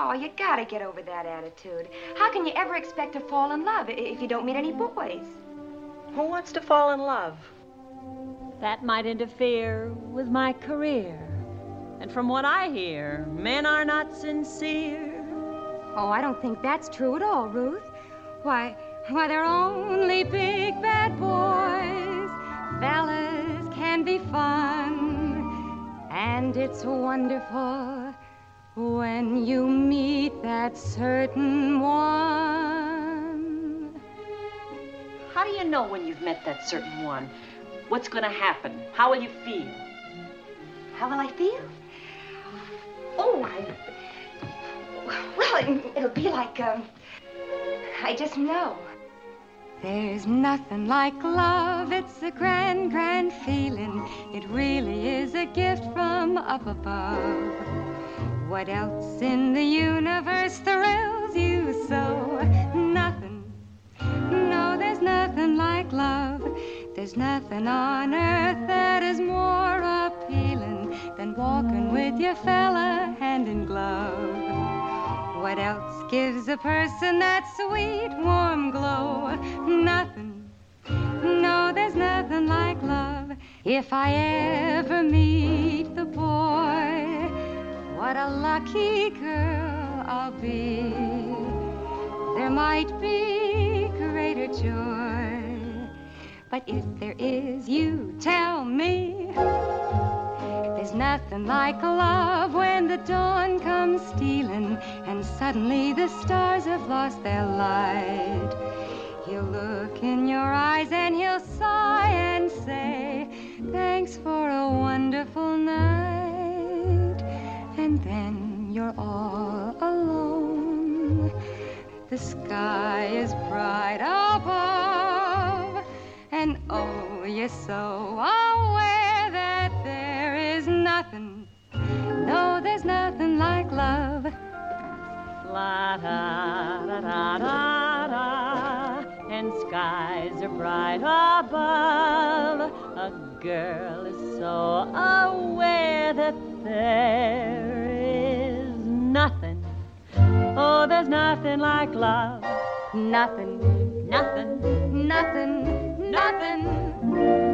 Oh, you gotta get over that attitude. How can you ever expect to fall in love if you don't meet any boys? Who wants to fall in love? That might interfere with my career. And from what I hear, men are not sincere. Oh, I don't think that's true at all, Ruth. Why, why, they're only big bad boys. Fellas can be fun. And it's wonderful when you meet that certain one. How do you know when you've met that certain one? What's going to happen? How will you feel? How will I feel? Oh, I. Well, it'll be like, um, I just know. There's nothing like love. It's a grand, grand feeling. Up above. What else in the universe thrills you so? Nothing. No, there's nothing like love. There's nothing on earth that is more appealing than walking with your fella hand in glove. What else gives a person that sweet, warm glow? Nothing. No, there's nothing like love. If I ever meet lucky girl I'll be. There might be greater joy. But if there is, you tell me. There's nothing like a love when the dawn comes stealing and suddenly the stars have lost their light. He'll look in your eyes and he'll sigh and say, Thanks for a wonderful night. And then The sky is bright above, and oh, you're so aware that there is nothing, no, there's nothing like love. La da da da da da, and skies are bright above. A girl is so aware that there is nothing. Nothing like love. Nothing, Nothing. nothing, nothing.